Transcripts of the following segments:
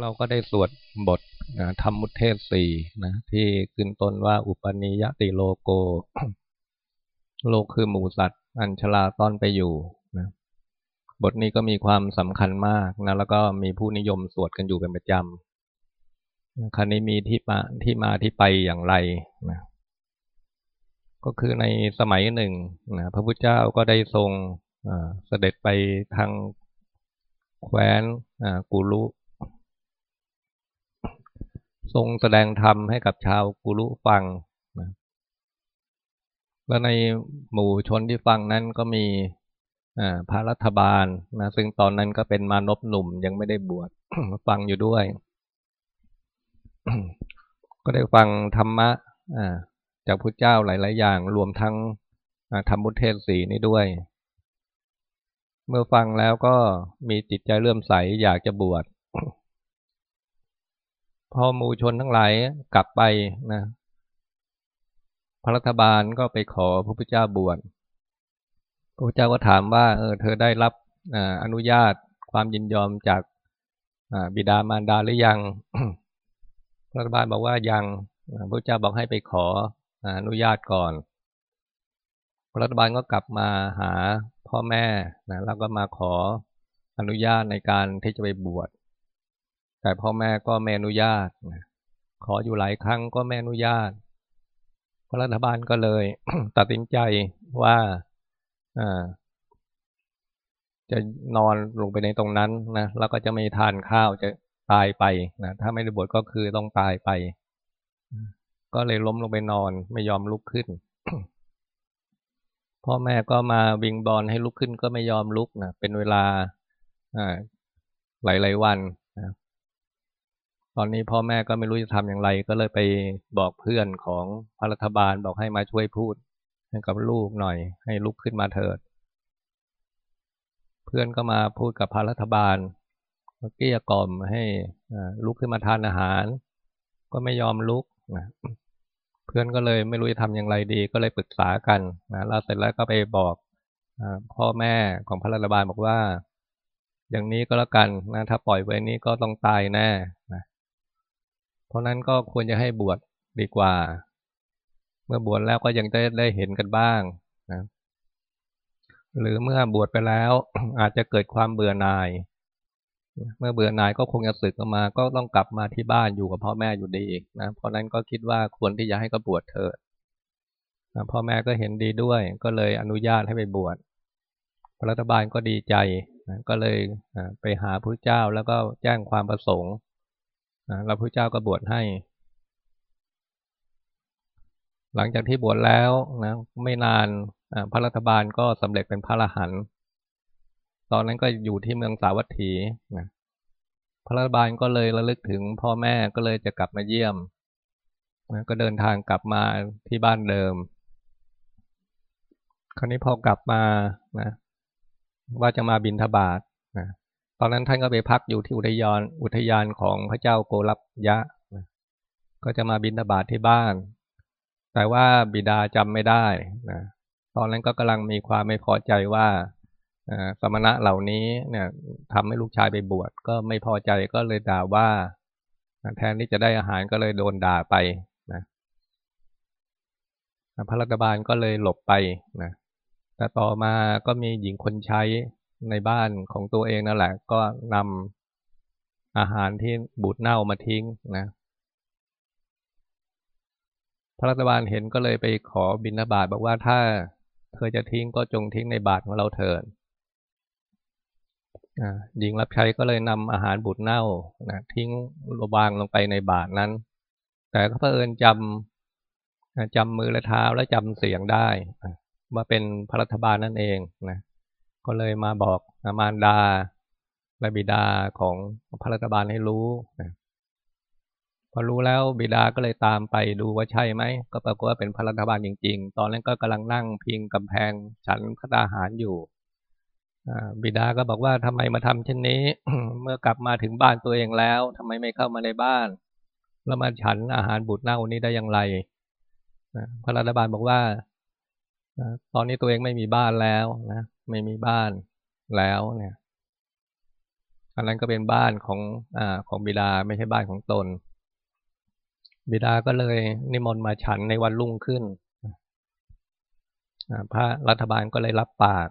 เราก็ได้สวดบทนะธรรมมุเทศสี่นะที่ขึ้นต้นว่าอุปนิยติโลโก โลกคือหมูสัตว์ อัญชลาต้อนไปอยู่นะบทนี้ก็มีความสำคัญมากนะแล้วก็มีผู้นิยมสวดกันอยู่เป็นประจำครั้นี้มีที่มาที่มาที่ไปอย่างไรนะก็คือในสมัยหนึ่งนะพระพุทธเจ้าก็ได้ทรงเสด็จไปทางแคว้นกุลุ ทรงแสดงธรรมให้กับชาวกุลุฟังนะแล้วในหมู่ชนที่ฟังนั้นก็มีพระรัฐบาลนะซึ่งตอนนั้นก็เป็นมานพหนุ่มยังไม่ได้บวชฟังอยู่ด้วย ก็ได้ฟังธรรมะจากพระเจ้าหลาย ๆ อย่างรวมทั้งธรรมุเทศสีนี้ด้วย เมื่อฟังแล้วก็มีจิตใจเลื่อมใสอยากจะบวช พอมูชนทั้งหลายกลับไปนะพระรัฐบาลก็ไปขอพระพุทธเจ้าบวชพระพุทธเจ้าก็ถามว่า เออ เธอได้รับอนุญาตความยินยอมจากบิดามารดาหรือยัง พระรัฐบาลบอกว่ายังพระพุทธเจ้าบอกให้ไปขออนุญาตก่อนพระรัฐบาลก็กลับมาหาพ่อแม่นะแล้วก็มาขออนุญาตในการที่จะไปบวช แต่พ่อแม่ก็ไม่อนุญาต ขออยู่หลายครั้งก็ไม่อนุญาตรัฐบาลก็เลยตัดสินใจว่าจะนอนลงไปในตรงนั้นนะแล้วก็จะไม่ทานข้าวจะตายไปนะถ้าไม่ได้บวชก็คือต้องตายไป ก็เลยล้มลงไปนอนไม่ยอมลุกขึ้น พ่อแม่ก็มาวิงบอลให้ลุกขึ้นก็ไม่ยอมลุกนะเป็นเวลาหลายๆวัน ตอนนี้พ่อแม่ก็ไม่รู้จะทำอย่างไร ก็เลยไปบอกเพื่อนของพระรัฐบาลบอกให้มาช่วยพูดกับลูกหน่อย ให้ลุกขึ้นมาเถิด เพื่อนก็มาพูดกับพระรัฐบาลเกลี้ยกล่อมให้ลุกขึ้นมาทานอาหาร ก็ไม่ยอมลุกนะเพื่อนก็เลยไม่รู้จะทำอย่างไรดี ก็เลยปรึกษากันนะแล้วเสร็จแล้วก็ไปบอกพ่อแม่ของพระรัฐบาลบอกว่า อย่างนี้ก็แล้วกันนะถ้าปล่อยไว้นี้ก็ต้องตายแน่ เพราะนั้นก็ควรจะให้บวชดีกว่า เมื่อบวชแล้วก็ยังได้ได้เห็นกันบ้างนะหรือเมื่อบวชไปแล้วอาจจะเกิดความเบื่อหน่าย เมื่อเบื่อหน่ายก็คงจะสึกออกมา ก็ต้องกลับมาที่บ้านอยู่กับพ่อแม่อยู่ดีนะเพราะนั้นก็คิดว่าควรที่จะให้ก็บวชเถิดนะพ่อแม่ก็เห็นดีด้วย ก็เลยอนุญาตให้ไปบวชรัฐบาลก็ดีใจนะก็เลยไปหาพระเจ้าแล้วก็แจ้งความประสงค์ เราพระเจ้าก็บวชให้ หลังจากที่บวชแล้วนะไม่นานพระรัฐบาลก็สำเร็จเป็นพระอรหันต์ตอนนั้นก็อยู่ที่เมืองสาวัตถีนะพระรัฐบาลก็เลยระลึกถึงพ่อแม่ก็เลยจะกลับมาเยี่ยมนะก็เดินทางกลับมาที่บ้านเดิม คราวนี้พอกลับมานะว่าจะมาบินทบาทนะต อนนั้นท่านก็ไปพักอยู่ที่อุทยานอุทยานของพระเจ้าโกลับยะ ก็จะมาบินบาตที่บ้าน แต่ว่าบิดาจำไม่ได้นะตอนนั้นก็กำลังมีความไม่พอใจว่าสมณะเหล่านี้เนี่ยทำให้ลูกชายไปบวชก็ไม่พอใจก็เลยด่าว่าแทนที่จะได้อาหารก็เลยโดนด่าไปนะพระรัฐบาลก็เลยหลบไปนะแต่ต่อมาก็มีหญิงคนใช้ ในบ้านของตัวเองนั่นแหละ ก็นำอาหารที่บูดเน่ามาทิ้งนะพระรัฐบาลเห็นก็เลยไปขอบิณฑบาตบอกว่าถ้าเธอจะทิ้งก็จงทิ้งในบาตรของเราเถิดหญิงรับใช้ก็เลยนำอาหารบูดเน่านะทิ้งระวางลงไปในบาตรนั้น แต่ก็เพิ่นจำจำมือและเท้าและจำเสียงได้ว่าเป็นพระรัฐบาลนั่นเองนะ ก็เลยมาบอกมารดาและบิดาของพระรัฐบาลให้รู้พอรู้แล้วบิดาก็เลยตามไปดูว่าใช่ไหมก็ปรากฏว่าเป็นพระรัฐบาลจริง ๆ ตอนนั้นก็กำลังนั่งพิงกำแพงฉันพระาหารอยู่บิดาก็บอกว่าทำไมมาทำเช่นนี้ เมื่อกลับมาถึงบ้านตัวเองแล้วทำไมไม่เข้ามาในบ้าน แล้วมาฉันอาหารบุตรเน่านี้ได้อย่างไรพระรัฐบาลบอกว่าตอนนี้ตัวเองไม่มีบ้านแล้วนะ ไม่มีบ้านแล้วเนี่ยอันนั้นก็เป็นบ้านของอ่าของบิดาไม่ใช่บ้านของตน บิดาก็เลยนิมนต์มาฉันในวันรุ่งขึ้นพระรัฐบาลก็เลยรับปาก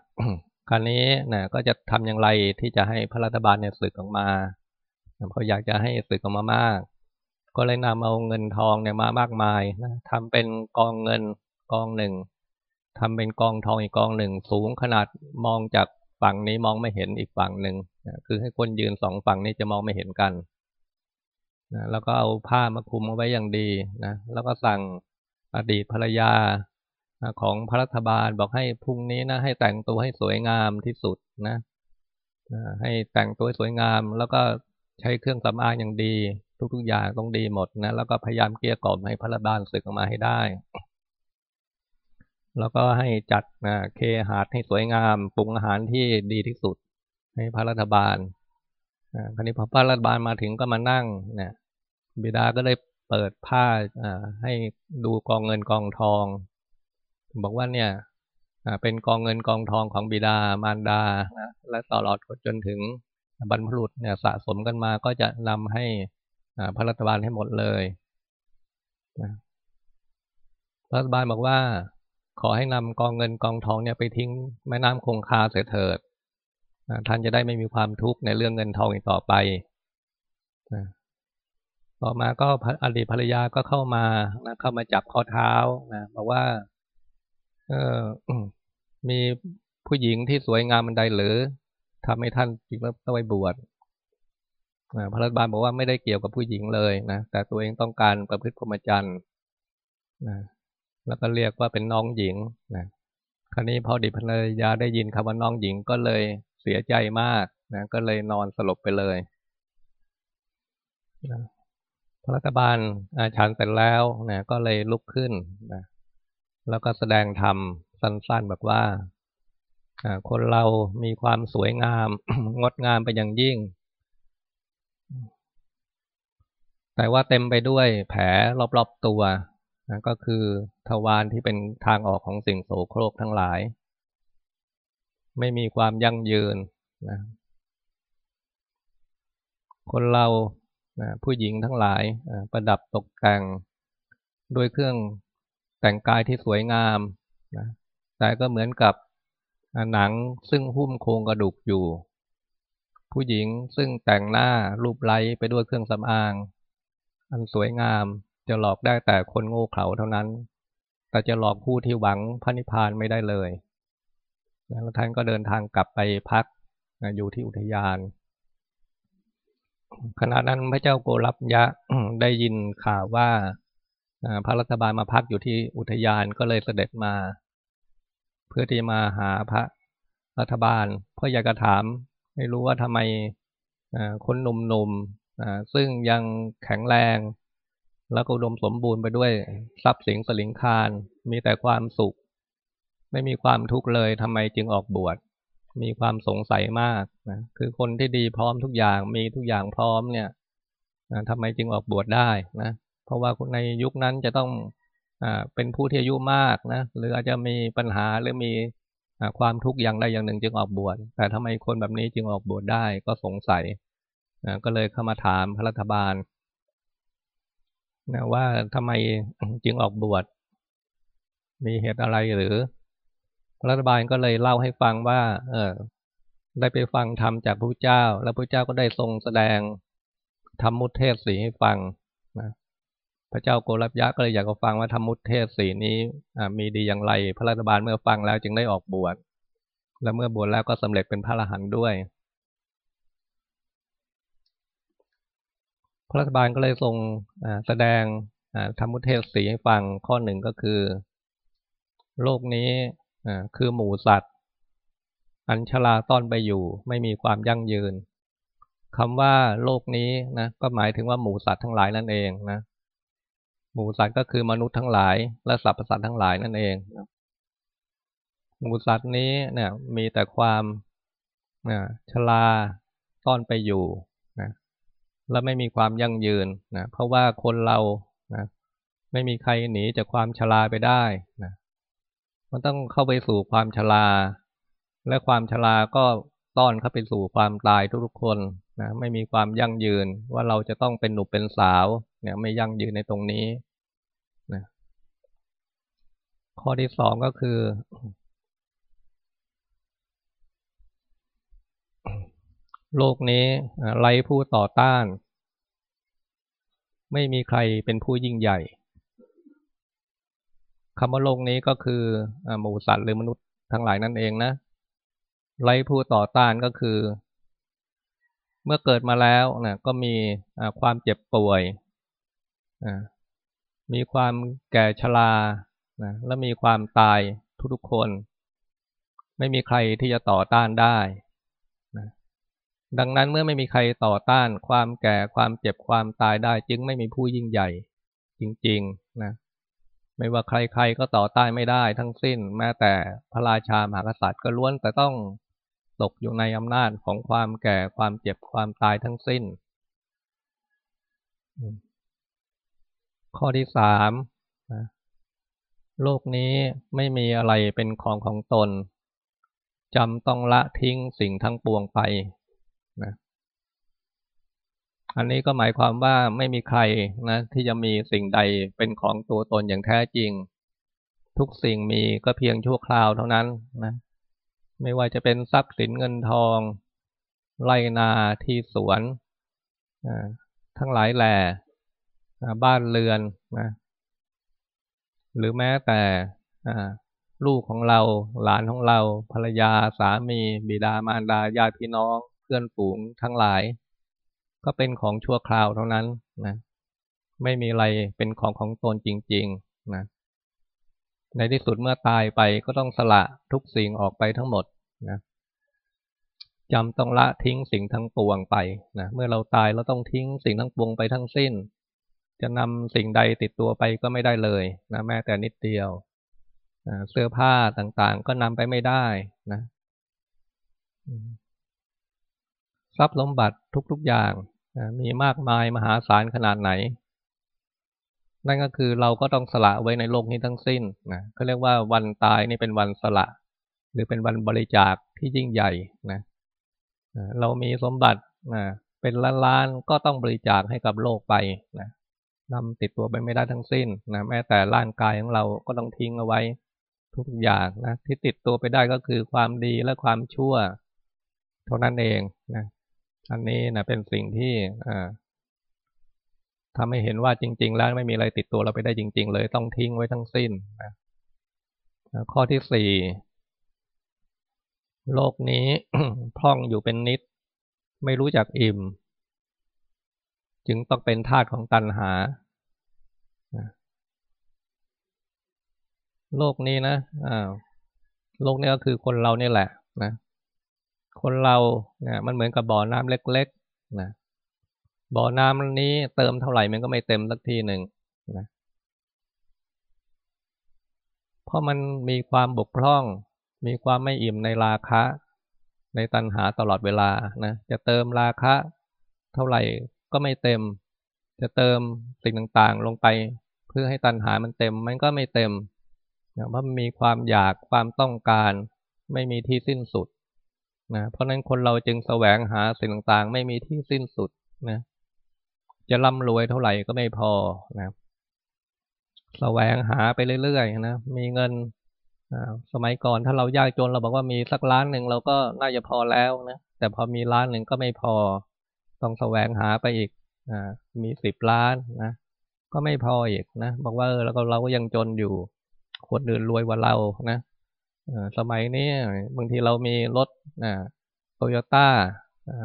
คราวนี้นะก็จะทำอย่างไรที่จะให้พระรัฐบาลเนี่ยสึกออกมาเพราะอยากจะให้สึกออกมามาก ก็เลยนำเอาเงินทองเนี่ยมามากมายนะทำเป็นกองเงินกองหนึ่ง ทำเป็นกองทองอีกกองหนึ่ง สูงขนาดมองจากฝั่งนี้มองไม่เห็นอีกฝั่งหนึ่งนะคือให้คนยืนสองฝั่งนี้จะมองไม่เห็นกันนะแล้วก็เอาผ้ามาคลุมเอาไว้อย่างดีนะแล้วก็สั่งอดีตภรรยาของพระรัฐบาลบอกให้พรุ่งนี้นะให้แต่งตัวให้สวยงามที่สุดนะให้แต่งตัวสวยงาม แล้วก็ใช้เครื่องสำอางอย่างดี ทุกๆอย่างต้องดีหมดนะแล้วก็พยายามเกลี้ยกล่อมให้พระรัฐบาลสึกออกมาให้ได้ แล้วก็ให้จัดนะเคหาดให้สวยงาม ปรุงอาหารที่ดีที่สุด ให้พระรัฐบาลคราวนี้พอพระรัฐบาลมาถึงก็มานั่งนะบิดาก็เลยเปิดผ้าให้ดูกองเงินกองทอง บอกว่าเนี่ยเป็นกองเงินกองทองของบิดามารดานะและตลอดจนถึงบรรพบุรุษเนี่ยสะสมกันมาก็จะนำให้พระรัฐบาลให้หมดเลยพระรัฐบาลบอกว่า ขอให้นำกองเงินกองทองเนี่ยไปทิ้งแม่น้ำคงคาเสียเถิดท่านจะได้ไม่มีความทุกข์ในเรื่องเงินทองอีกต่อไปต่อมาก็อดีตภรรยาก็เข้ามานะเข้ามาจับข้อเท้านะบอกว่า เออมีผู้หญิงที่สวยงามมันใดหรือทำให้ท่านจึงต้องไปบวชพระรัฐบาลบอกว่าไม่ได้เกี่ยวกับผู้หญิงเลยนะแต่ตัวเองต้องการประพฤติพรหมจรรย์นะ แล้วก็เรียกว่าเป็นน้องหญิงนะคราวนี้พอดิภรรยาได้ยินคำว่าน้องหญิงก็เลยเสียใจมากนะก็เลยนอนสลบไปเลยนะพระรัฐบาลอาฉันเสร็จแล้วนะก็เลยลุกขึ้นนะแล้วก็แสดงธรรมสั้นๆแบบว่าคนเรามีความสวยงาม งดงามไปอย่างยิ่ง แต่ว่าเต็มไปด้วยแผลรอบๆตัว นะก็คือทวารที่เป็นทางออกของสิ่งโสโครกทั้งหลาย ไม่มีความยั่งยืนนะคนเรานะผู้หญิงทั้งหลายประดับตกแต่งด้วยเครื่องแต่งกายที่สวยงามนะแต่ก็เหมือนกับหนังซึ่งหุ้มโครงกระดูกอยู่ ผู้หญิงซึ่งแต่งหน้ารูปไล้ไปด้วยเครื่องสำอาง อันสวยงาม จะหลอกได้แต่คนโง่เขลาเท่านั้น แต่จะหลอกผู้ที่หวังพระนิพพานไม่ได้เลย แล้วท่านก็เดินทางกลับไปพักอยู่ที่อุทยาน ขณะนั้นพระเจ้าโกรับยะได้ยินข่าวว่าพระรัฐบาลมาพักอยู่ที่อุทยานก็เลยเสด็จมา เพื่อที่มาหาพระรัฐบาล เพื่ออยากจะถามให้รู้ว่าทำไมคนหนุ่มๆซึ่งยังแข็งแรง แล้วก็อุดมสมบูรณ์ไปด้วยทรัพย์สินสลิงคาร มีแต่ความสุข ไม่มีความทุกข์เลยทำไมจึงออกบวช มีความสงสัยมากนะคือคนที่ดีพร้อมทุกอย่างมีทุกอย่างพร้อมเนี่ยทำไมจึงออกบวชได้นะเพราะว่าในยุคนั้นจะต้องอเป็นผู้ที่อายุมากนะหรืออาจจะมีปัญหาหรือมีความทุกข์อย่างใดอย่างหนึ่งจึงออกบวชแต่ทำไมคนแบบนี้จึงออกบวชได้ก็สงสัยก็เลยเข้ามาถามพระรัฐบาล นะว่าทำไมจึงออกบวช มีเหตุอะไรหรือ รัฐบาลก็เลยเล่าให้ฟังว่า เออได้ไปฟังธรรมจากพระเจ้า แล้วพระเจ้าก็ได้ทรงแสดงธรรมมุทเทศสีให้ฟังนะพระเจ้าโกรบยะก็เลยอยากจะฟังว่าธรรมมุตเทศสีนี้มีดีอย่างไร พระรัฐบาลเมื่อฟังแล้วจึงได้ออกบวชและเมื่อบวชแล้วก็สำเร็จเป็นพระอรหันต์ด้วย พระรัฐบาลก็เลยทรงแสดงธรรมุเทศสีให้ฟังข้อหนึ่งก็คือ โลกนี้คือหมูสัตว์ อันชลาต้อนไปอยู่ไม่มีความยั่งยืนคำว่าโลกนี้นะก็หมายถึงว่าหมูสัตว์ทั้งหลายนั่นเองนะหมูสัตว์ก็คือมนุษย์ทั้งหลาย และสรรพสัตว์ทั้งหลายนั่นเองหมูสัตว์นี้เนี่ยมีแต่ความชลาซ่อนไปอยู่ และไม่มีความยั่งยืนนะเพราะว่าคนเรานะไม่มีใครหนีจากความชลาไปได้นะมันต้องเข้าไปสู่ความชลาและความชลาก็ต้อนเข้าไปสู่ความตายทุกๆคนนะไม่มีความยั่งยืนว่าเราจะต้องเป็นหนุ่มเป็นสาวเนี่ยไม่ยั่งยืนในตรงนี้นะข้อที่สองก็คือ โลกนี้ไร้ผู้ต่อต้าน ไม่มีใครเป็นผู้ยิ่งใหญ่คำว่าโลกนี้ก็คือหมูสัตว์หรือมนุษย์ทั้งหลายนั่นเองนะ ไร้ผู้ต่อต้านก็คือ เมื่อเกิดมาแล้วนะก็มีความเจ็บป่วย มีความแก่ชรานะและมีความตายทุกๆคน ไม่มีใครที่จะต่อต้านได้ ดังนั้นเมื่อไม่มีใครต่อต้านความแก่ความเจ็บความตายได้ จึงไม่มีผู้ยิ่งใหญ่ จริงๆนะไม่ว่าใครๆก็ต่อต้านไม่ได้ทั้งสิ้น แม้แต่พระราชามหากษัตริย์ก็ล้วนแต่ต้องตกอยู่ในอำนาจของความแก่ความเจ็บความตายทั้งสิ้น ข้อที่สามโลกนี้ไม่มีอะไรเป็นของของตนจำต้องละทิ้งสิ่งทั้งปวงไป นะอันนี้ก็หมายความว่าไม่มีใครนะ ที่จะมีสิ่งใดเป็นของตัวตนอย่างแท้จริง ทุกสิ่งมีก็เพียงชั่วคราวเท่านั้นนะไม่ว่าจะเป็นทรัพย์สินเงินทอง ไรนาที่สวนทั้งหลายแหล่บ้านเรือนนะหรือแม้แต่ลูกของเราหลานของเราภรรยาสามี บิดามารดาญาติพี่น้อง พื่อนฝูงทั้งหลาย ก็เป็นของชั่วคราวเท่านั้นนะไม่มีอะไรเป็นของของตนจริง ๆ นะ ในที่สุดเมื่อตายไปก็ต้องสละทุกสิ่งออกไปทั้งหมดนะจำต้องละทิ้งสิ่งทั้งปวงไปนะ เมื่อเราตายเราต้องทิ้งสิ่งทั้งปวงไปทั้งสิ้น จะนำสิ่งใดติดตัวไปก็ไม่ได้เลยนะแม้แต่นิดเดียวเสื้อผ้าต่างๆ ก็นำไปไม่ได้นะ ทรัพย์สมบัติทุกๆอย่างมีมากมายมหาศาลขนาดไหน นั่นก็คือเราก็ต้องสละไว้ในโลกนี้ทั้งสิ้นนะก็เรียกว่าวันตายนี่เป็นวันสละ หรือเป็นวันบริจาคที่ยิ่งใหญ่นะเรามีสมบัตินะเป็นล้านๆก็ต้องบริจาคให้กับโลกไปนะนำติดตัวไปไม่ได้ทั้งสิ้นนะแม้แต่ร่างกายของเราก็ต้องทิ้งเอาไว้ทุกอย่างนะที่ติดตัวไปได้ก็คือความดีและความชั่ว เท่านั้นเองนะ อันนี้นะเป็นสิ่งที่ทำให้เห็นว่าจริง ๆ แล้วไม่มีอะไรติดตัวเราไปได้จริง ๆ เลยต้องทิ้งไว้ทั้งสิ้นนะข้อที่สี่โลกนี้พร่องอยู่เป็นนิด ไม่รู้จักอิ่ม จึงต้องเป็นธาตของตัณหา โลกนี้นะโลกนี้ก็คือคนเราเนี่ยแหละนะ คนเราเนี่ยมันเหมือนกับบ่อน้ำเล็กๆนะบ่อน้ำนี้เติมเท่าไหร่มันก็ไม่เต็มสักทีหนึ่งนะเพราะมันมีความบกพร่อง มีความไม่อิ่มในราคะ ในตัณหาตลอดเวลานะจะเติมราคะ เท่าไหร่ก็ไม่เต็ม จะเติมสิ่งต่างๆ ลงไป เพื่อให้ตัณหามันเต็ม มันก็ไม่เต็มนะเพราะมันมีความอยากความต้องการ ไม่มีที่สิ้นสุด นะเพราะนั้นคนเราจึงแสวงหาสิ่งต่างๆ ไม่มีที่สิ้นสุดนะ จะร่ำรวยเท่าไหร่ก็ไม่พอนะแสวงหาไปเรื่อยๆนะมีเงินสมัยก่อนถ้าเรายากจนเราบอกว่ามีสักล้านหนึ่งเราก็น่าจะพอแล้วนะแต่พอมีล้านหนึ่งก็ไม่พอ ต้องแสวงหาไปอีกอมีสิบล้านนะก็ไม่พออีกนะบอกว่าเออแล้วก็เราก็ยังจนอยู่คนอื่นรวยกว่าเรานะ สมัยนี้บางทีเรามีรถโตโยต้า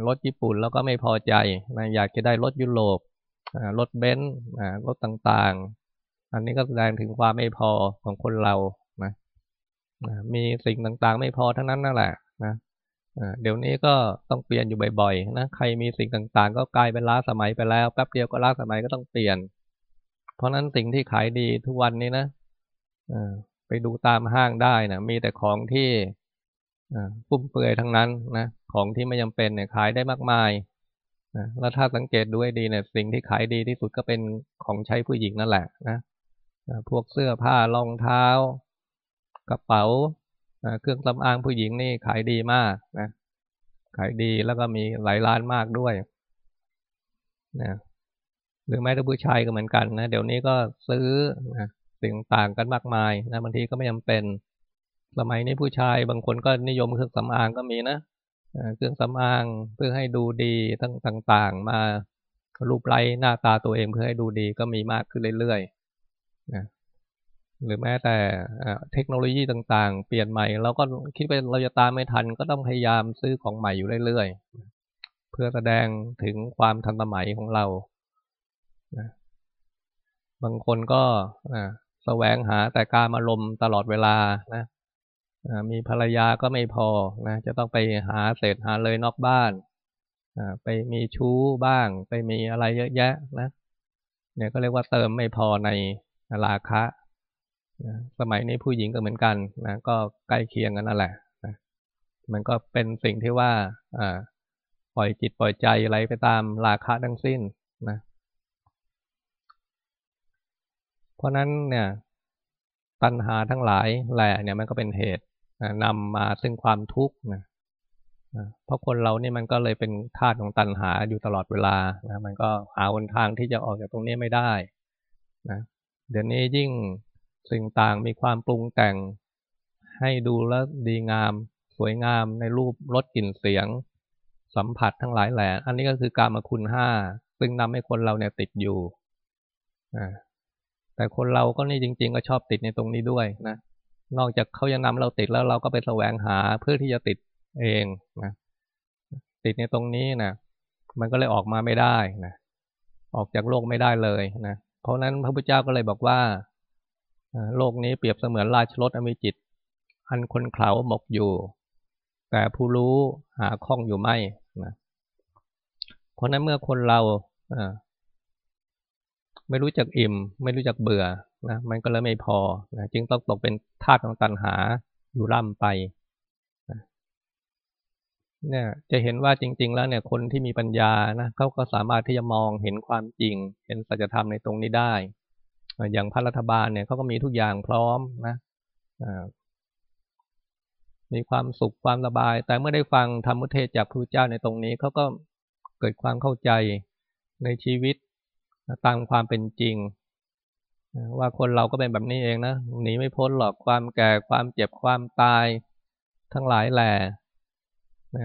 รถญี่ปุ่นแล้วก็ไม่พอใจนะอยากจะได้รถยุโรปรถเบนซ์รถต่างๆ อันนี้ก็แสดงถึงความไม่พอของคนเรานะมีสิ่งต่างๆ ไม่พอทั้งนั้นนั่นแหละนะเดี๋ยวนี้ก็ต้องเปลี่ยนอยู่บ่อยๆนะใครมีสิ่งต่างๆ ก็กลายเป็นล้าสมัยไปแล้วแป๊บเดียวก็ล้าสมัยก็ต้องเปลี่ยน เพราะนั้นสิ่งที่ขายดีทุกวันนี้นะ ไปดูตามห้างได้นะมีแต่ของที่ฟุ่มเฟือยทั้งนั้นนะของที่ไม่จาเป็นเนี่ยขายได้มากมายนะแล้วถ้าสังเกตดูให้ดีเนี่ยสิ่งที่ขายดีที่สุดก็เป็นของใช้ผู้หญิงนั่นแหละนะพวกเสื้อผ้ารองเท้า กระเป๋าเครื่องสำอางผู้หญิงนี่ขายดีมากนะขายดีแล้วก็มีหลายล้านมากด้วยนะหรือแม้แต่ผู้ชายก็เหมือนกันนะเดี๋ยวนี้ก็ซื้อนะ สิ่งต่างกันมากมายนะบางทีก็ไม่จาเป็น สมัยนี้ผู้ชายบางคนก็นิยมเครื่องสำอางก็มีนะเครื่องสำอางเพื่อให้ดูดีทั้งต่าง ๆ มารูปไล้หน้าตาตัวเองเพื่อให้ดูดีก็มีมากขึ้นเรื่อยๆนะหรือแม้แต่เทคโนโลยีต่างๆ เปลี่ยนใหม่เราก็คิดว่าเราจะตามไม่ทัน ก็ต้องพยายามซื้อของใหม่อยู่เรื่อยๆ เพื่อแสดงถึงความทันสมัยของเรานะบางคนก็ แสวงหาแต่การอารมณ์ตลอดเวลานะมีภรรยาก็ไม่พอนะจะต้องไปหาเศษหาเลยนอกบ้านไปมีชู้บ้าง ไปมีอะไรเยอะแยะนะเนี่ยก็เรียกว่าเติมไม่พอในราคะสมัยนี้ผู้หญิงก็เหมือนกันนะก็ใกล้เคียงกันนั่นแหละนะมันก็เป็นสิ่งที่ว่าปล่อยจิตปล่อยใจไหลไปตามราคะทั้งสิ้นนะ เพราะนั้นเนี่ยตัณหาทั้งหลายแหละเนี่ยมันก็เป็นเหตุนำมาซึ่งความทุกข์นะเพราะคนเราเนี่ยมันก็เลยเป็นธาตุของตัณหาอยู่ตลอดเวลานะมันก็หาหนทางที่จะออกจากตรงนี้ไม่ได้นะเดี๋ยวนี้ยิ่งสิ่งต่างมีความปรุงแต่ง ให้ดูแล้วดีงาม สวยงามในรูปรสกลิ่นเสียง สัมผัสทั้งหลายแหล่อันนี้ก็คือการมาคุณห้าซึ่งนำให้คนเราเนี่ยติดอยู่ แต่คนเราก็นี่จริง ๆ ก็ชอบติดในตรงนี้ด้วยนะ นอกจากเขายังนำเราติดแล้วเราก็ไปแสวงหาเพื่อที่จะติดเองนะติดในตรงนี้นะมันก็เลยออกมาไม่ได้นะออกจากโลกไม่ได้เลยนะเพราะนั้นพระพุทธเจ้าก็เลยบอกว่าโลกนี้เปรียบเสมือนราชรถอมิจิต อันคนเขาหมกอยู่ แต่ผู้รู้หาข้องอยู่ไม่นะเพราะนั้นเมื่อคนเรา ไม่รู้จักอิ่ม ไม่รู้จักเบื่อนะมันก็เลยไม่พอนะจึงต้องตกเป็นทาสของตัณหาอยู่ร่ำไปนะเนี่ยจะเห็นว่าจริง ๆ แล้วเนี่ยคนที่มีปัญญานะเขาก็สามารถที่จะมองเห็นความจริง เห็นสัจธรรมในตรงนี้ได้ อย่างพระรัฐบาลเนี่ยเขาก็มีทุกอย่างพร้อมนะมีความสุขความสบาย แต่เมื่อได้ฟังธรรมเทศจากพระเจ้าในตรงนี้เขาก็เกิดความเข้าใจในชีวิต ตามความเป็นจริง ว่าคนเราก็เป็นแบบนี้เองนะหนีไม่พ้นหรอกความแก่ความเจ็บความตายทั้งหลายแหล่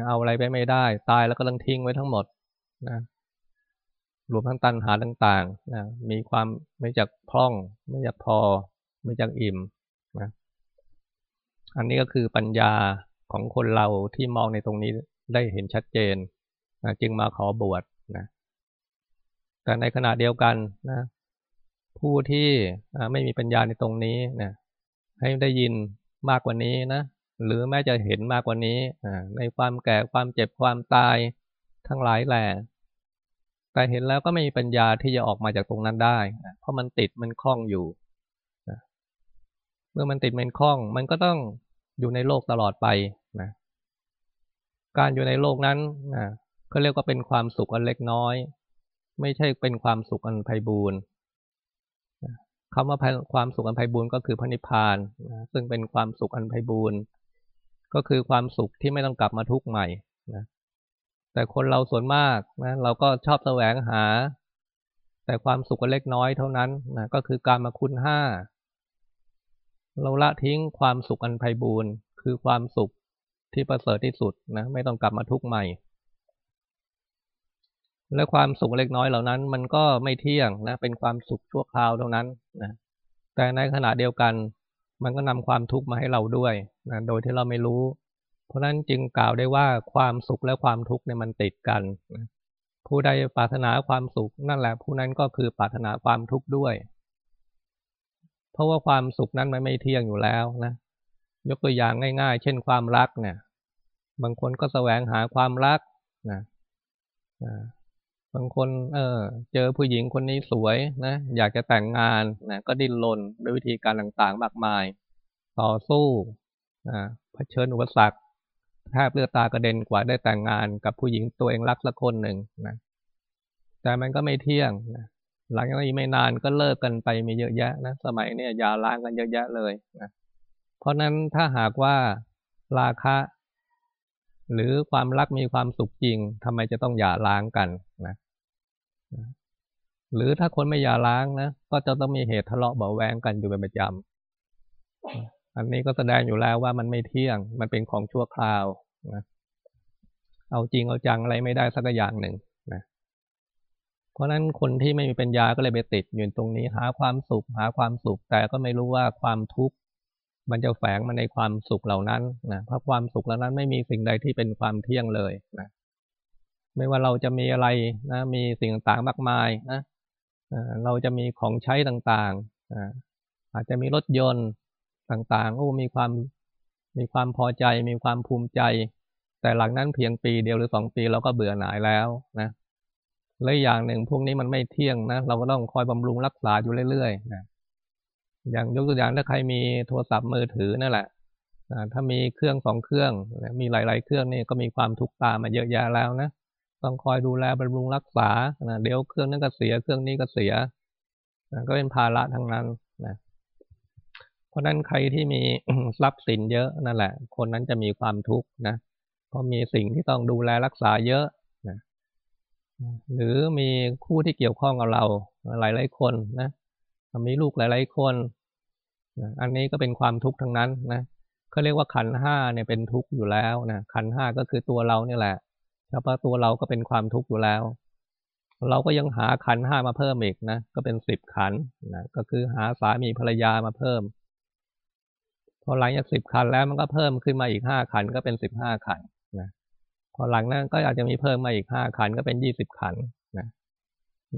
เอาอะไรไปไม่ได้ ตายแล้วก็ต้องทิ้งไว้ทั้งหมดนะรวมทั้งตัณหาต่างๆนะมีความไม่จักพร่อง ไม่จักพอ ไม่จักอิ่มนะอันนี้ก็คือปัญญาของคนเราที่มองในตรงนี้ได้เห็นชัดเจนนะจึงมาขอบวชนะ แต่ในขณะเดียวกันนะ ผู้ที่ไม่มีปัญญาในตรงนี้นะให้ได้ยินมากกว่านี้นะหรือแม้จะเห็นมากกว่านี้ในความแก่ความเจ็บความตายทั้งหลายแหล่แต่เห็นแล้วก็ไม่มีปัญญาที่จะออกมาจากตรงนั้นได้ เพราะมันติดมันคล้องอยู่ เมื่อมันติดมันคล้อง มันก็ต้องอยู่ในโลกตลอดไปนะการอยู่ในโลกนั้นนะก็เรียกว่าเป็นความสุขอันเล็กน้อย ไม่ใช่เป็นความสุขอันไพบูรณ์คำว่าความสุขอันไพบูรณ์ก็คือพระนิพพานซึ่งเป็นความสุขอันไพบูรณ์ก็คือความสุขที่ไม่ต้องกลับมาทุกข์ใหม่นะแต่คนเราส่วนมากนะเราก็ชอบแสวงหา แต่ความสุขเล็กน้อยเท่านั้นนะก็คือการมาคุณห้าเราละทิ้งความสุขอันไพบูรณ์คือความสุขที่ประเสริฐที่สุดนะไม่ต้องกลับมาทุกข์ใหม่ และความสุขเล็กน้อยเหล่านั้น มันก็ไม่เที่ยงนะ เป็นความสุขชั่วคราวเท่านั้นนะแต่ในขณะเดียวกัน มันก็นำความทุกข์มาให้เราด้วยนะโดยที่เราไม่รู้ เพราะนั้นจึงกล่าวได้ว่าความสุขและความทุกข์เนี่ยมันติดกันผู้ใดปรารถนาความสุขนั่นแหละผู้นั้นก็คือปรารถนาความทุกข์ด้วย เพราะว่าความสุขนั้นมันไม่เที่ยงอยู่แล้วนะยกตัวอย่างง่าย ๆ เช่นความรักเนี่ย บางคนก็แสวงหาความรักนะ บางคน เออ เจอผู้หญิงคนนี้สวยนะ อยากจะแต่งงานนะก็ดิ้นรนด้วยวิธีการต่างๆ มากมาย ต่อสู้เผชิญอุปสรรคแทบเลือดตากระเด็นกว่าได้แต่งงานกับผู้หญิงตัวเองรักสักคนหนึ่งนะแต่มันก็ไม่เที่ยงนะหลังจากนั้นไม่นานก็เลิกกันไปมีเยอะแยะนะสมัยนี้ยาล้างกันเยอะแยะเลยนะเพราะนั้นถ้าหากว่าราคะ หรือความรักมีความสุขจริงทำไมจะต้องหย่าร้างกันนะ หรือถ้าคนไม่หย่าร้างนะก็จะต้องมีเหตุทะเลาะเบาแวงกันอยู่เป็นประจำอันนี้ก็แสดงอยู่แล้วว่ามันไม่เที่ยง มันเป็นของชั่วคราวนะเอาจริงเอาจังอะไรไม่ได้สักอย่างหนึ่งนะเพราะนั้นคนที่ไม่มีปัญญาก็เลยไปติดอยู่ตรงนี้หาความสุข หาความสุข แต่ก็ไม่รู้ว่าความทุกข์มันจะแฝงมาในความสุขเหล่านั้นนะเพราะความสุขเหล่านั้นไม่มีสิ่งใดที่เป็นความเที่ยงเลยนะไม่ว่าเราจะมีอะไรนะ มีสิ่งต่างๆมากมายนะ เราจะมีของใช้ต่างๆ อาจจะมีรถยนต์ต่างๆ โอ้ มีความมีความพอใจ มีความภูมิใจ แต่หลังนั้นเพียงปีเดียวหรือสองปีเราก็เบื่อหน่ายแล้วนะและอย่างหนึ่งพวกนี้มันไม่เที่ยงนะ เราก็ต้องคอยบำรุงรักษาอยู่เรื่อยๆนะอย่างยกตัวอย่างถ้าใครมีโทรศัพท์มือถือนั่นแหละถ้ามีเครื่องสองเครื่อง มีหลาย ๆ เครื่องนี่ก็มีความทุกข์ตามมาเยอะแยะแล้วนะ ต้องคอยดูแลบำรุงรักษาเดี๋ยวเครื่องนั้นก็เสียเครื่องนี้ก็เสียก็เป็นภาระทั้งนั้นนะเพราะนั้นใครที่มีทรัพย์สินเยอะนั่นแหละ คนนั้นจะมีความทุกข์นะเพราะมีสิ่งที่ต้องดูแลรักษาเยอะนะหรือมีคู่ที่เกี่ยวข้องกับเราหลายหลายคนนะมีลูกหลายๆคนอันนี้ก็เป็นความทุกข์ทั้งนั้นนะเขาเรียกว่าขันห้าเนี่ยเป็นทุกข์อยู่แล้วนะขันห้าก็คือตัวเราเนี่ยแหละ เฉพาะตัวเราก็เป็นความทุกข์อยู่แล้ว เราก็ยังหาขันห้ามาเพิ่มอีกนะ ก็เป็นสิบขันนะก็คือหาสามีภรรยามาเพิ่ม พอหลังจากสิบขันแล้วมันก็เพิ่มขึ้นมาอีกห้าขันก็เป็นสิบห้าขันนะพอหลังนั้นก็อาจจะมีเพิ่มมาอีกห้าขันก็เป็นยี่สิบขันนะ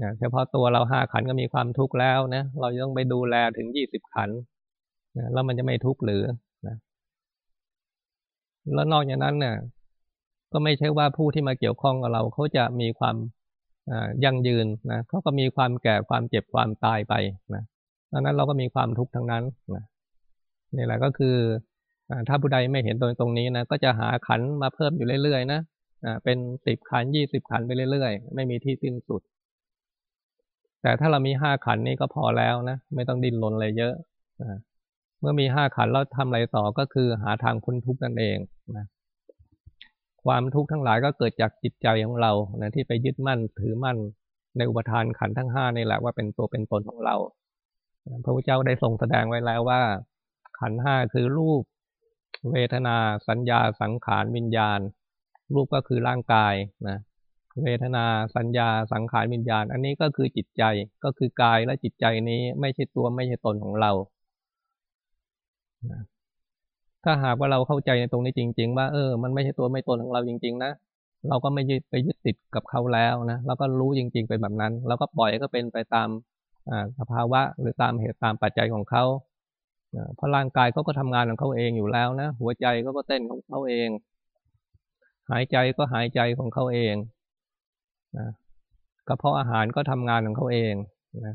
นะเฉพาะตัวเราห้าขันก็มีความทุกข์แล้วนะเราต้องไปดูแลถึงยี่สิบขันนะแล้วมันจะไม่ทุกข์หรือนะแล้วนอกจากนั้นเนี่ย ก็ไม่ใช่ว่าผู้ที่มาเกี่ยวข้องกับเราเขาจะมีความยั่งยืนนะเขาก็มีความแก่ความเจ็บความตายไปนะดังนั้นเราก็มีความทุกข์ทั้งนั้นนะนี่แหละก็คือถ้าผู้ใดไม่เห็นตรงตรงนี้นะก็จะหาขันมาเพิ่มอยู่เรื่อยๆนะเป็นสิบขันยี่สิบขันไปเรื่อยๆ ไม่มีที่สิ้นสุด แต่ถ้าเรามีห้าขันนี้ก็พอแล้วนะไม่ต้องดิ้นรนอะไรเยอะเมื่อมีห้าขันแล้วทำอะไรต่อก็คือหาทางพ้นทุกข์นั่นเองนะ ความทุกข์ทั้งหลายก็เกิดจากจิตใจของเรานะที่ไปยึดมั่นถือมั่นในอุปทานขันทั้งห้านี่แหละว่าเป็นตัวเป็นตนของเรา พระพุทธเจ้าได้ทรงแสดงไว้แล้วว่า ขันห้าคือรูป เวทนา สัญญา สังขาร วิญญาณ รูปก็คือร่างกายนะ เวทนา สัญญา สังขาร วิญญาณ อันนี้ก็คือจิตใจ ก็คือกายและจิตใจนี้ไม่ใช่ตัวไม่ใช่ตนของเรา ถ้าหากว่าเราเข้าใจในตรงนี้จริง ๆ ว่าเออ มันไม่ใช่ตัวไม่ตนของเราจริง ๆ นะเราก็ไม่ยึดไปยึดติดกับเขาแล้วนะเราก็รู้จริง ๆ เป็นแบบนั้นเราก็ปล่อยก็เป็นไปตามสภาวะหรือตามเหตุตามปัจจัยของเขาเพราะร่างกายเขาก็ทำงานของเขาเองอยู่แล้วนะหัวใจเขาก็เต้นของเขาเอง หายใจก็หายใจของเขาเองนะกระเพาะอาหารก็ทำงานของเขาเองนะ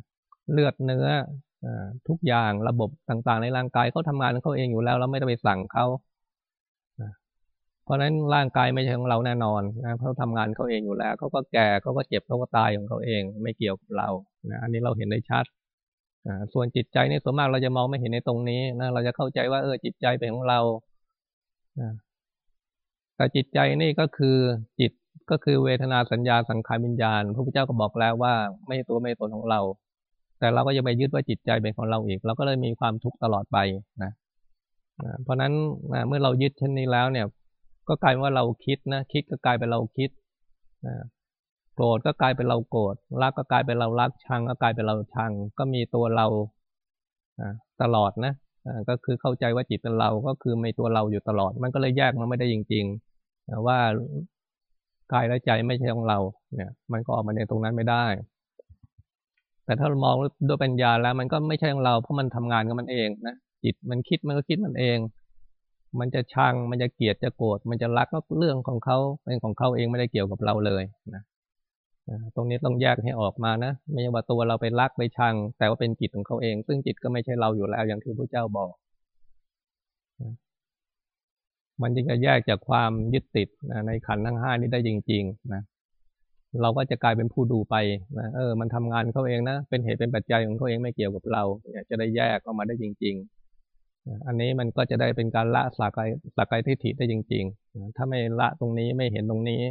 เลือดเนื้อ ทุกอย่างระบบต่างๆ ในร่างกายเขาทางานของเขาเองอยู่แล้ว เราไม่ต้องไปสั่งเขาเพราะฉะนั้นร่างกายไม่ใช่ของเราแน่นอนนะเขาทำงานเขาเองอยู่แล้วเขาก็แก่เขาก็เจ็บเขาก็ตายของเขาเอง ไม่เกี่ยวกับเรานะอันนี้เราเห็นได้ชัดส่วนจิตใจนี่ส่วนมากเราจะมองไม่เห็นในตรงนี้นะเราจะเข้าใจว่าเออจิตใจเป็นของเราแต่จิตใจนี่ก็คือจิตก็คือเวทนาสัญญาสังขารวิญญาณพระพุทธเจ้าก็บอกแล้วว่าไม่ตัวไม่ตนของเรา แต่เราก็ยังไปยึดว่าจิตใจเป็นของเราอีก เราก็เลยมีความทุกข์ตลอดไปนะเพราะนั้นเมื่อเรายึดเช่นนี้แล้วเนี่ย ก็กลายว่าเราคิดนะคิดก็กลายเป็นเราคิดโกรธก็กลายเป็นเราโกรธรักก็กลายเป็นเรารักชังก็กลายเป็นเราชัง ก็มีตัวเราตลอดนะก็คือเข้าใจว่าจิตเป็นเราก็คือม่ตัวเราอยู่ตลอด มันก็เลยแยกมันไม่ได้จริงๆว่ากายและใจไม่ใช่ของเราเนี่ย มันก็ออกมาในตรงนั้นไม่ได้ แต่ถ้าเรามองด้วยปัญญาแล้ว มันก็ไม่ใช่ของเราเพราะมันทำงานกับมันเองนะจิตมันคิดมันก็คิดมันเอง มันจะชังมันจะเกลียดจะโกรธมันจะรักก็เรื่องของเขาเป็นของเขาเองไม่ได้เกี่ยวกับเราเลยนะตรงนี้ต้องแยกให้ออกมานะไม่ใช่ว่าตัวเราไปรักไปชัง แต่ว่าเป็นจิตของเขาเอง ซึ่งจิตก็ไม่ใช่เราอยู่แล้วอย่างที่พระเจ้าบอกมันจึงจะแยกจากความยึดติดในขันทั้งห้านี้ได้จริง ๆ นะ เราก็จะกลายเป็นผู้ดูไปนะเออ มันทำงานเขาเองนะ เป็นเหตุเป็นปัจจัยของเขาเองไม่เกี่ยวกับเราเนี่ยจะได้แยกออกมาได้จริงอันนี้มันก็จะได้เป็นการละสากายสากายทิฏฐิได้จริงๆถ้าไม่ละตรงนี้ไม่เห็นตรงนี้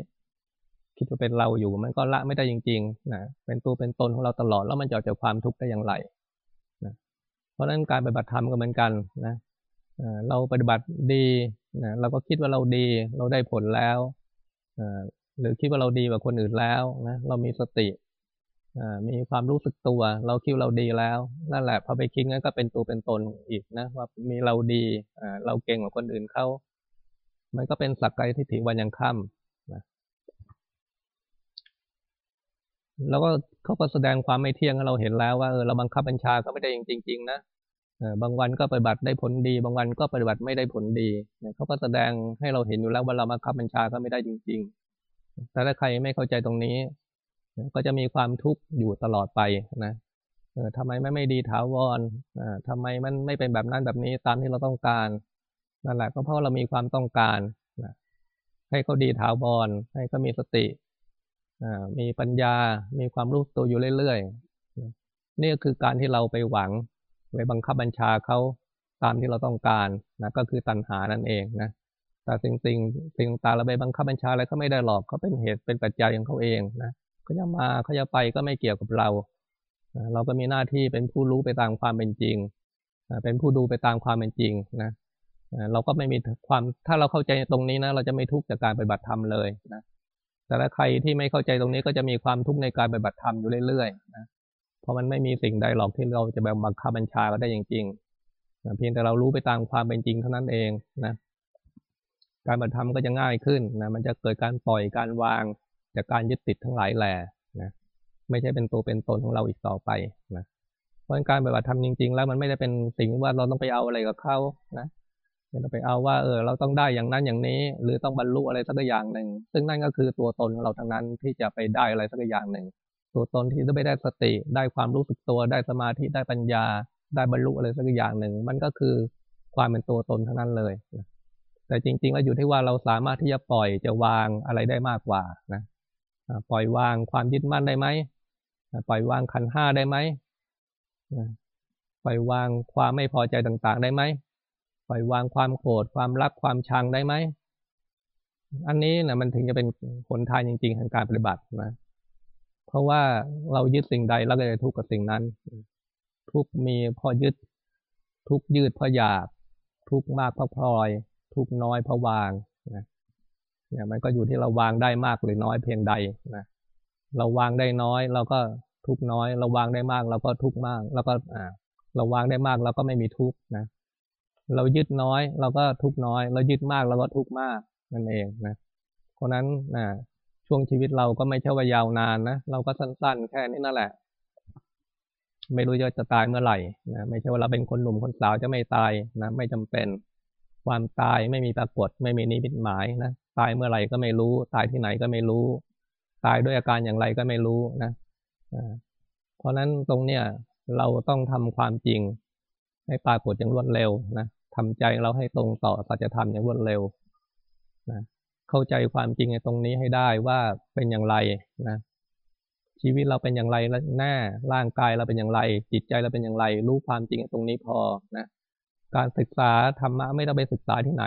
คิดว่าเป็นเราอยู่มันก็ละไม่ได้จริงๆนะเป็นตัวเป็นตนของเราตลอดแล้วมันจะออกจากความทุกข์ได้อย่างไรนะเพราะฉะนั้นการปฏิบัติธรรมก็เหมือนกันนะเราปฏิบัติดีนะเราก็คิดว่าเราดี เราได้ผลแล้ว หรือคิดว่าเราดีกว่าคนอื่นแล้วนะเรามีสติมีความรู้สึกตัว เราคิดเราดีแล้ว นั่นแหละพอไปคิดงั้นก็เป็นตัวเป็นตนอีกนะว่ามีเราดีเราเก่งกว่าคนอื่นเขามันก็เป็นสักไกทิฏฐิวันยังค่ำนะแล้วก็เขาก็แสดงความไม่เที่ยงให้เราเห็นแล้วว่าเออเราบังคับบัญชาก็ไม่ได้จริงๆนะบางวันก็ปฏิบัติได้ผลดี บางวันก็ปฏิบัติไม่ได้ผลดีเขาก็แสดงให้เราเห็นอยู่แล้วว่าเราบังคับบัญชาก็ไม่ได้จริง ๆ แต่ถ้าใครไม่เข้าใจตรงนี้ ก็จะมีความทุกข์อยู่ตลอดไปนะเออทำไมไม่ไม่ดีถาวรอ่าทำไมมันไม่เป็นแบบนั้นแบบนี้ตามที่เราต้องการนั่นแหละก็เพราะเรามีความต้องการนะให้เขาดีถาวรให้เขามีสติอ่ามีปัญญา มีความรู้ตัวอยู่เรื่อยๆนี่ก็คือการที่เราไปหวังไปบังคับบัญชาเขาตามที่เราต้องการนะก็คือตัณหานั่นเองนะ แต่สิ่งสิ่งสิ่งต่างเราไปบังคับบัญชาอะไรเขาไม่ได้หรอกเขาเป็นเหตุเป็นปัจจัยของเขาเองนะเขาจะมาเขาจะไปก็ไม่เกี่ยวกับเรา เราก็มีหน้าที่เป็นผู้รู้ไปตามความเป็นจริง เป็นผู้ดูไปตามความเป็นจริงนะเราก็ไม่มีความถ้าเราเข้าใจตรงนี้นะ เราจะไม่ทุกข์จากการปฏิบัติธรรมเลยนะแต่ถ้าใครที่ไม่เข้าใจตรงนี้ก็จะมีความทุกข์ในการปฏิบัติธรรมอยู่เรื่อยๆนะเพราะมันไม่มีสิ่งใดหรอกที่เราจะแบบบังคับบัญชาก็ได้จริงๆเพียงแต่เรารู้ไปตามความเป็นจริงเท่านั้นเองนะ การปฏิบัติธรรมก็จะง่ายขึ้นนะมันจะเกิดการปล่อยการวางจากการยึดติดทั้งหลายแหล่นะไม่ใช่เป็นตัวเป็นตนของเราอีกต่อไปนะเพราะการปฏิบัติธรรมจริง ๆ แล้วมันไม่ได้เป็นสิ่งว่าเราต้องไปเอาอะไรกับเขานะไม่ต้องไปเอาว่าเออเราต้องได้อย่างนั้นอย่างนี้ หรือต้องบรรลุอะไรสักอย่างหนึ่ง ซึ่งนั่นก็คือตัวตนของเราทั้งนั้นที่จะไปได้อะไรสักอย่างหนึ่ง ตัวตนที่จะไปได้สติ ได้ความรู้สึกตัวได้สมาธิได้ปัญญา ได้บรรลุอะไรสักอย่างหนึ่ง มันก็คือความเป็นตัวตนทั้งนั้นเลย แต่จริง ๆ แล้วอยู่ที่ว่าเราสามารถที่จะปล่อยจะวางอะไรได้มากกว่านะปล่อยวางความยึดมั่นได้ไหมปล่อยวางขันห้าได้ไหมปล่อยวางความไม่พอใจต่างๆ ได้ไหมปล่อยวางความโกรธความรักความชังได้ไหมอันนี้นะมันถึงจะเป็นผลทานจริงๆทางการปฏิบัตินะเพราะว่าเรายึดสิ่งใดเราก็จะทุกข์กับสิ่งนั้น ทุกมีพอยึด ทุกยืดพออยาก ทุกมากพอพลอย ทุกน้อยพอวางนะเนี่ยมันก็อยู่ที่เราวางได้มากหรือน้อยเพียงใดนะเราวางได้น้อยเราก็ทุกน้อย เราวางได้มากเราก็ทุกมาก แล้วก็อ่าเราวางได้มากเราก็ไม่มีทุกนะ เรายึดน้อย เราก็ทุกน้อย เรายึดมากเราก็ทุกมากนั่นเองนะเพราะนั้นนะช่วงชีวิตเราก็ไม่ใช่ว่ายาวนานนะเราก็สั้น ๆ แค่นี้นั่นแหละ ไม่รู้จะจะตายเมื่อไหร่นะไม่ใช่ว่าเราเป็นคนหนุ่มคนสาวจะไม่ตายนะไม่จำเป็น ความตายไม่มีปรากฏ ไม่มีนิมิตหมายนะตายเมื่อไหร่ก็ไม่รู้ ตายที่ไหนก็ไม่รู้ ตายด้วยอาการอย่างไรก็ไม่รู้นะเพราะนั้นตรงเนี้ยเราต้องทำความจริง ให้ปรากฏอย่างรวดเร็วนะทำใจเราให้ตรงต่อสัจธรรมอย่างรวดเร็วนะเข้าใจความจริงในตรงนี้ให้ได้ว่าเป็นอย่างไรนะชีวิตเราเป็นอย่างไรแน่ร่างกายเราเป็นอย่างไร จิตใจเราเป็นอย่างไร รู้ความจริงตรงนี้พอนะ การศึกษาธรรมะไม่ต้องไปศึกษาที่ไหน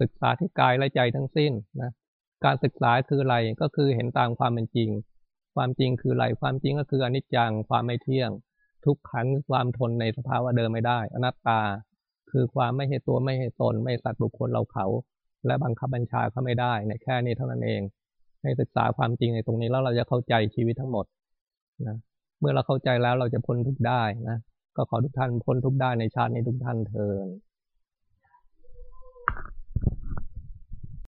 ศึกษาที่กายและใจทั้งสิ้นนะการศึกษาคืออะไรก็คือเห็นตามความเป็นจริง ความจริงคืออะไรความจริงก็คืออนิจจังความไม่เที่ยง ทุกขังความทนในสภาวะเดิมไม่ได้ อนัตตา คือความไม่เหตุตัวไม่เหตุตน ไม่สัตว์บุคคลเราเขา และบังคับบัญชาเขาไม่ได้ในแค่นี้เท่านั้นเอง ให้ศึกษาความจริงในตรงนี้แล้วเราจะเข้าใจชีวิตทั้งหมดนะเมื่อเราเข้าใจแล้วเราจะพ้นทุกได้นะ ก็ขอทุกท่านพ้นทุกได้ในชาตินี้ทุกท่านเทิน